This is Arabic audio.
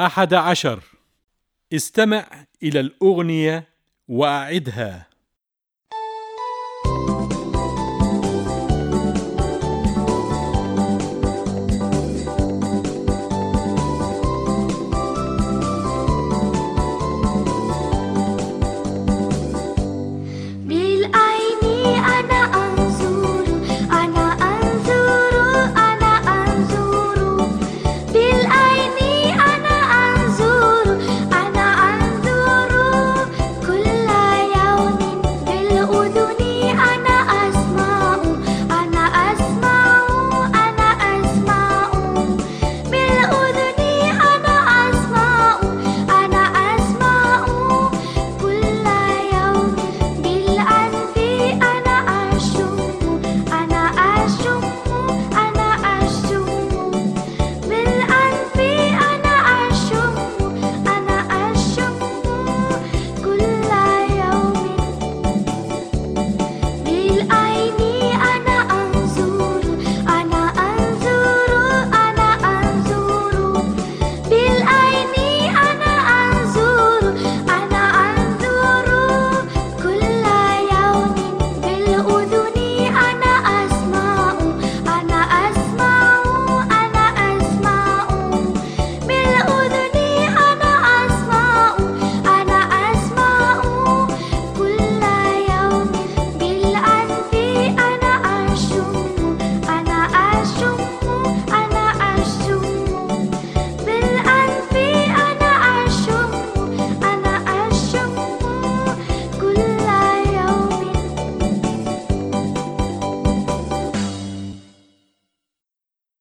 أحد عشر. استمع إلى الأغنية وأعدها.